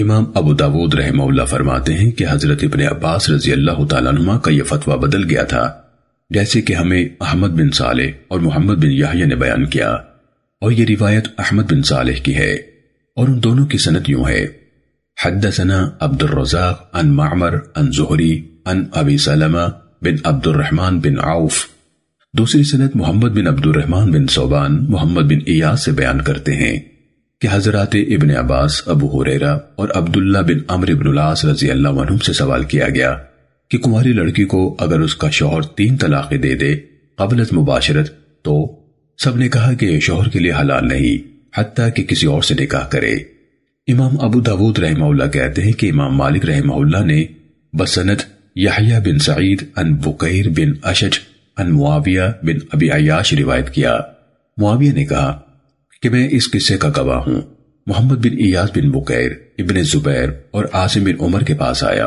امام ابو داود رحمہ اللہ فرماتے ہیں کہ حضرت ابن عباس رضی اللہ تعالیٰ عنہ کا یہ فتوہ بدل گیا تھا، جیسے کہ ہمیں احمد بن صالح اور محمد بن یحیٰ نے بیان کیا۔ اور یہ روایت احمد بن صالح کی ہے، اور ان دونوں کی سنت یوں ہے۔ حدثنا عبد الرزاق ان معمر ان زہری ان ابی سلمہ بن عبد الرحمن بن عوف۔ دوسری سنت محمد بن عبد الرحمن بن صوبان، محمد بن ایاز سے بیان کرتے ہیں۔ کہ حضرات ابن عباس، ابو حریرہ اور عبداللہ بن عمر بن العاص رضی اللہ عنہ سے سوال کیا گیا کہ کماری لڑکی کو اگر اس کا شوہر تین طلاقیں دے دے قبلت مباشرت تو سب نے کہا کہ یہ شوہر کے لیے حلال نہیں، حتیٰ کہ کسی اور سے نکاح کرے۔ امام ابو داود رحمہ اللہ کہتے ہیں کہ امام مالک رحمہ اللہ نے بسنت یحییٰ بن سعید ان بکیر بن اشج ان معاویہ بن ابی عیاش روایت کیا۔ معاویہ نے کہا کہ میں اس قصے کا گواہ ہوں۔ محمد بن ایاز بن بکیر ابن زبیر اور عاصم بن عمر کے پاس آیا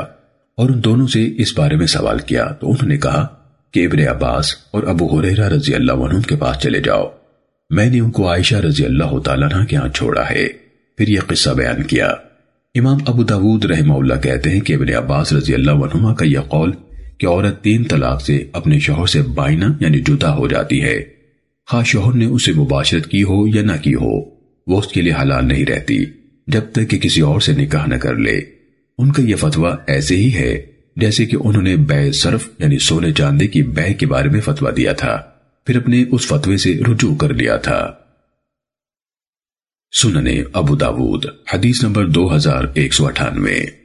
اور ان دونوں سے اس بارے میں سوال کیا تو انہوں نے کہا کہ ابن عباس اور ابو حریرہ رضی اللہ عنہ کے پاس چلے جاؤ۔ میں نے ان کو عائشہ رضی اللہ تعالیٰ عنہ کے ہاں چھوڑا ہے۔ پھر یہ قصہ بیان کیا۔ امام ابو داود رحمہ اللہ کہتے ہیں کہ ابن عباس رضی اللہ عنہ کا یہ قول کہ عورت تین طلاق سے اپنے شوہر سے بائنا یعنی جدا ہو جاتی ہے۔ خواہ شوہر نے اسے مباشرت کی ہو یا نہ کی ہو، وہ اس کے لیے حلال نہیں رہتی، جب تک کہ کسی اور سے نکاح نہ کر لے۔ ان کا یہ فتویٰ ایسے ہی ہے جیسے کہ انہوں نے بے صرف یعنی سونے چاندے کی بے کے بارے میں فتویٰ دیا تھا، پھر اپنے اس فتوے سے رجوع کر لیا تھا۔ سننے ابو داود، حدیث نمبر دو ہزار ایک سو اٹھانوے۔